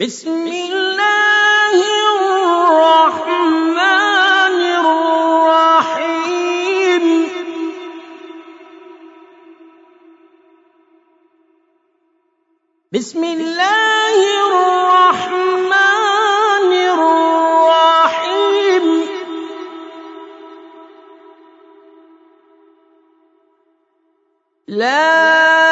بسم الله الرحمن الرحيم. بسم الله الرحمن الرحيم. لا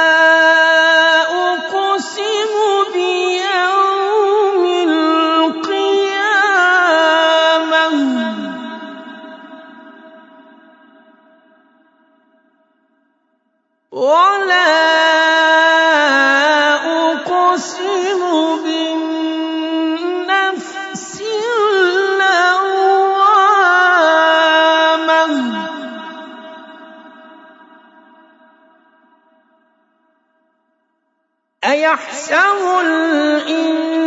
وَلَا أُقْسِمُ بِالنَّفْسِ اللَّوَّامَةِ أَيَحْسَبُ الْإِنسَانُ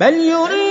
بل يريد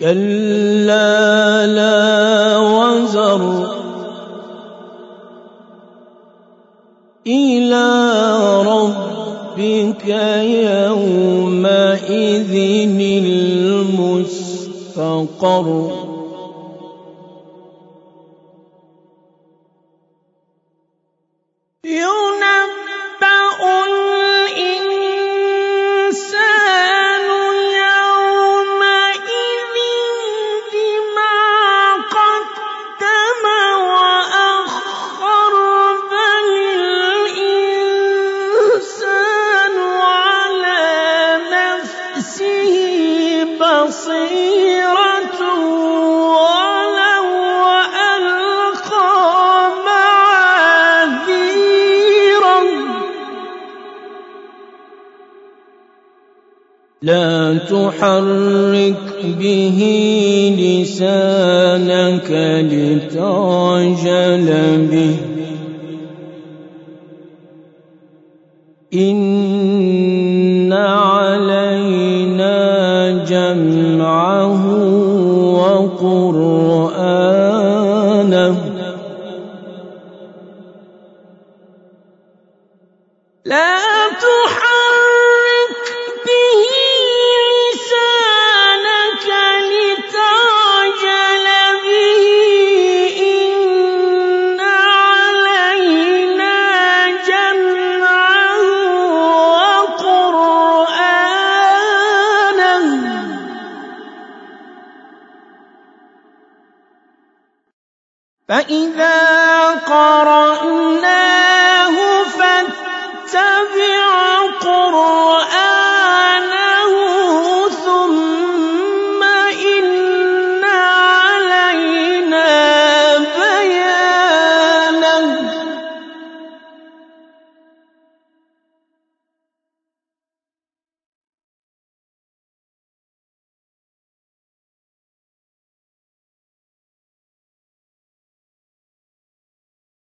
كلا لا وزر إلى ربك يومئذ المستقر. يوم لا تحرك به لسانك لتعجل به. إن علينا جمعه وقرآنه. لا تحرك فإذا قرأناه